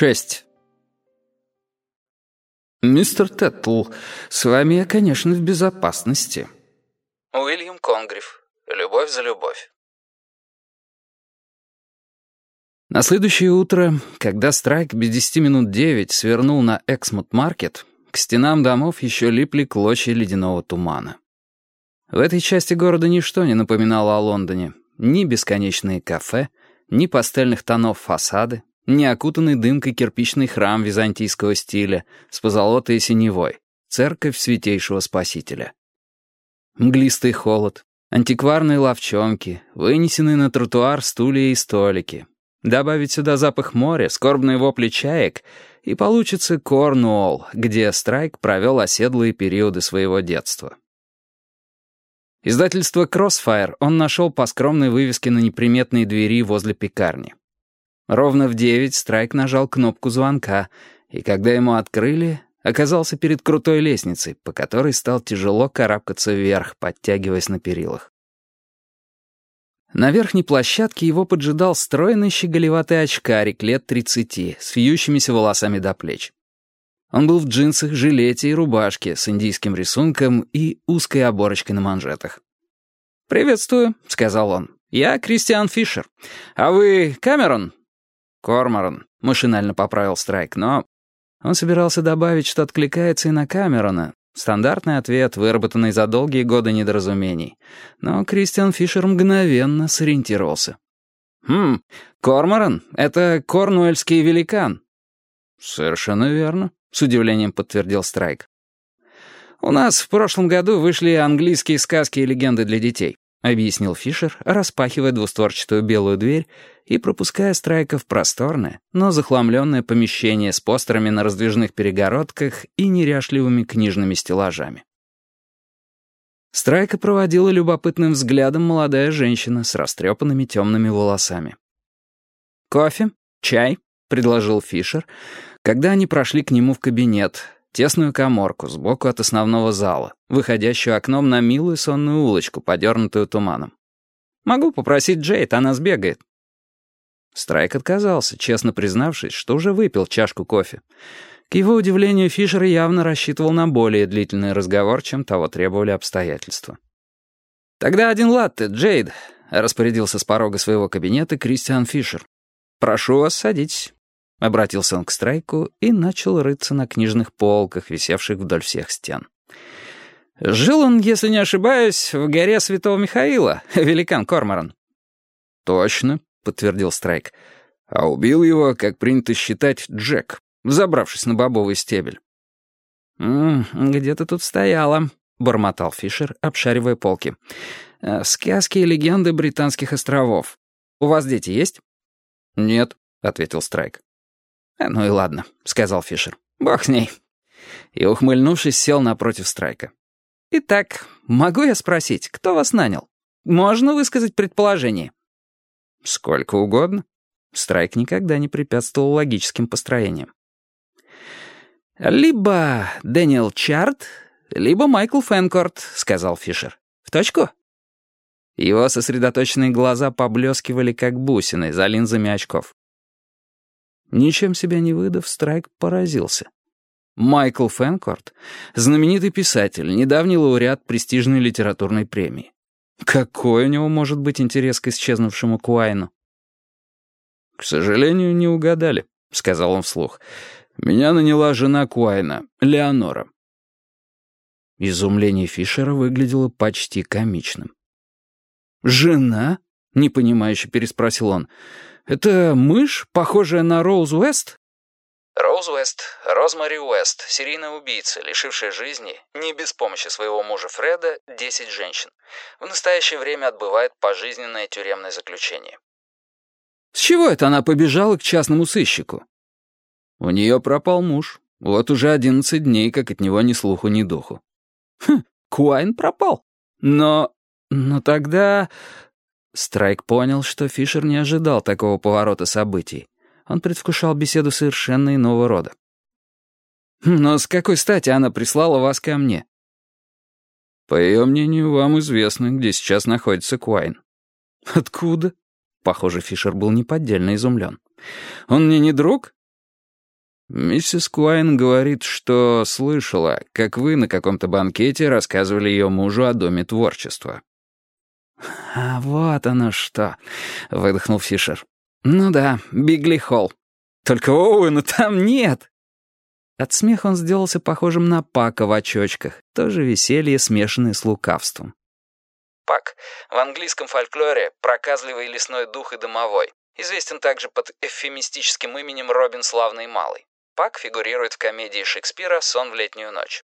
Шесть. «Мистер Теттл, с вами я, конечно, в безопасности». Уильям Конгриф. Любовь за любовь. На следующее утро, когда Страйк без десяти минут девять свернул на Эксмут-маркет, к стенам домов еще липли клочья ледяного тумана. В этой части города ничто не напоминало о Лондоне. Ни бесконечные кафе, ни пастельных тонов фасады, ни окутанный дымкой кирпичный храм византийского стиля с позолотой и синевой, церковь Святейшего Спасителя. Мглистый холод, антикварные ловчонки, вынесенные на тротуар стулья и столики. Добавить сюда запах моря, скорбные вопли чаек, и получится Корнуолл, где Страйк провел оседлые периоды своего детства. Издательство Crossfire он нашел по скромной вывеске на неприметной двери возле пекарни. Ровно в девять Страйк нажал кнопку звонка, и когда ему открыли, оказался перед крутой лестницей, по которой стал тяжело карабкаться вверх, подтягиваясь на перилах. На верхней площадке его поджидал стройный щеголеватый очкарик лет тридцати, с вьющимися волосами до плеч. Он был в джинсах, жилете и рубашке с индийским рисунком и узкой оборочкой на манжетах. «Приветствую», — сказал он. «Я Кристиан Фишер. А вы Камерон?» «Корморан», — машинально поправил Страйк, но... Он собирался добавить, что откликается и на Камерона. Стандартный ответ, выработанный за долгие годы недоразумений. Но Кристиан Фишер мгновенно сориентировался. «Хм, Корморан — это корнуэльский великан». «Совершенно верно», — с удивлением подтвердил Страйк. «У нас в прошлом году вышли английские сказки и легенды для детей», — объяснил Фишер, распахивая двустворчатую белую дверь и пропуская Страйка в просторное, но захламленное помещение с постерами на раздвижных перегородках и неряшливыми книжными стеллажами. Страйка проводила любопытным взглядом молодая женщина с растрепанными темными волосами. «Кофе? Чай?» — предложил Фишер, когда они прошли к нему в кабинет, тесную коморку сбоку от основного зала, выходящую окном на милую сонную улочку, подернутую туманом. «Могу попросить Джейд, она сбегает». Страйк отказался, честно признавшись, что уже выпил чашку кофе. К его удивлению, Фишер явно рассчитывал на более длительный разговор, чем того требовали обстоятельства. «Тогда один латте, Джейд», — распорядился с порога своего кабинета Кристиан Фишер. «Прошу вас, садитесь». Обратился он к Страйку и начал рыться на книжных полках, висевших вдоль всех стен. «Жил он, если не ошибаюсь, в горе Святого Михаила, великан Корморан». «Точно», — подтвердил Страйк. «А убил его, как принято считать, Джек, взобравшись на бобовый стебель». «М -м, «Где-то тут стояло», — бормотал Фишер, обшаривая полки. «Э, «Сказки и легенды британских островов. У вас дети есть?» «Нет», — ответил Страйк. «Э, «Ну и ладно», — сказал Фишер. «Бог с ней». И, ухмыльнувшись, сел напротив Страйка. «Итак, могу я спросить, кто вас нанял? Можно высказать предположение?» Сколько угодно. Страйк никогда не препятствовал логическим построениям. «Либо Дэниел Чарт, либо Майкл Фэнкорт», — сказал Фишер. «В точку?» Его сосредоточенные глаза поблескивали, как бусины, за линзами очков. Ничем себя не выдав, Страйк поразился. Майкл Фэнкорт — знаменитый писатель, недавний лауреат престижной литературной премии. Какой у него может быть интерес к исчезнувшему Куайну? «К сожалению, не угадали», — сказал он вслух. «Меня наняла жена Куайна, Леонора». Изумление Фишера выглядело почти комичным. «Жена?» — непонимающе переспросил он. «Это мышь, похожая на Роуз Уэст?» Роуз Уэст, Розмари Уэст, серийная убийца, лишившая жизни, не без помощи своего мужа Фреда, 10 женщин. В настоящее время отбывает пожизненное тюремное заключение. С чего это она побежала к частному сыщику? У нее пропал муж. Вот уже 11 дней, как от него ни слуху, ни духу. Хм, Куайн пропал. Но... но тогда... Страйк понял, что Фишер не ожидал такого поворота событий. Он предвкушал беседу совершенно иного рода. «Но с какой стати она прислала вас ко мне?» «По ее мнению, вам известно, где сейчас находится Куайн». «Откуда?» Похоже, Фишер был неподдельно изумлен. «Он мне не друг?» Миссис Куайн говорит, что слышала, как вы на каком-то банкете рассказывали ее мужу о Доме творчества». «А вот оно что», — выдохнул Фишер. «Ну да, Бигли Холл. Только Оуэна там нет». От смеха он сделался похожим на Пака в очочках, тоже веселье, смешанное с лукавством. Пак. В английском фольклоре проказливый лесной дух и домовой. Известен также под эвфемистическим именем Робин Славный Малый. Пак фигурирует в комедии Шекспира «Сон в летнюю ночь».